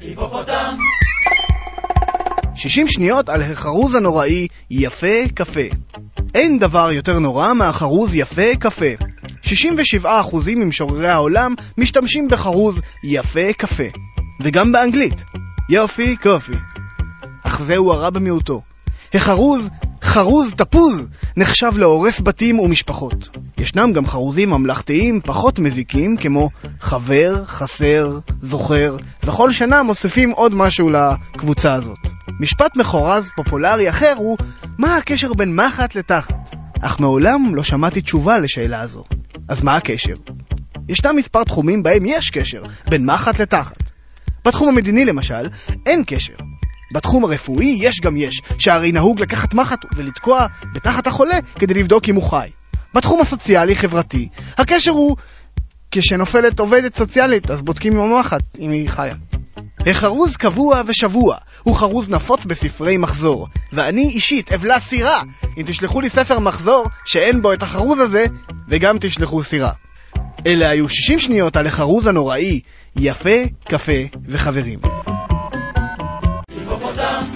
היפופוטם! 60 שניות על החרוז הנוראי יפה קפה. אין דבר יותר נורא מהחרוז יפה קפה. 67% ממשוררי העולם משתמשים בחרוז יפה קפה. וגם באנגלית. יופי קופי. אך זהו הרע במיעוטו. החרוז, חרוז תפוז, נחשב להורס בתים ומשפחות. ישנם גם חרוזים ממלכתיים פחות מזיקים כמו חבר, חסר, זוכר, וכל שנה מוסיפים עוד משהו לקבוצה הזאת. משפט מחורז פופולרי אחר הוא מה הקשר בין מחט לתחת? אך מעולם לא שמעתי תשובה לשאלה הזו. אז מה הקשר? ישנם מספר תחומים בהם יש קשר בין מחט לתחת. בתחום המדיני למשל, אין קשר. בתחום הרפואי יש גם יש, שהרי נהוג לקחת מחט ולתקוע בתחת החולה כדי לבדוק אם הוא חי. בתחום הסוציאלי-חברתי, הקשר הוא כשנופלת עובדת סוציאלית, אז בודקים עם המחט אם היא חיה. החרוז קבוע ושבוע, הוא חרוז נפוץ בספרי מחזור, ואני אישית אבלה סירה אם תשלחו לי ספר מחזור שאין בו את החרוז הזה, וגם תשלחו סירה. אלה היו 60 שניות על החרוז הנוראי, יפה, קפה וחברים.